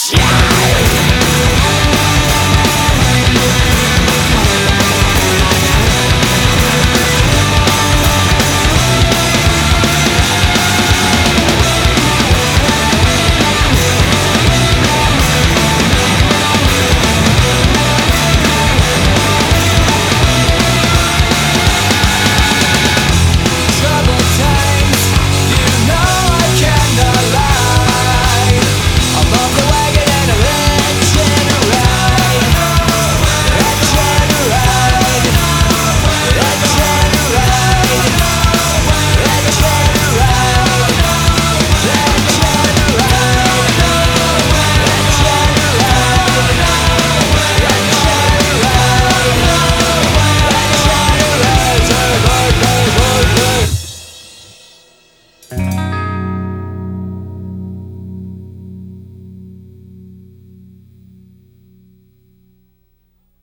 Yeah!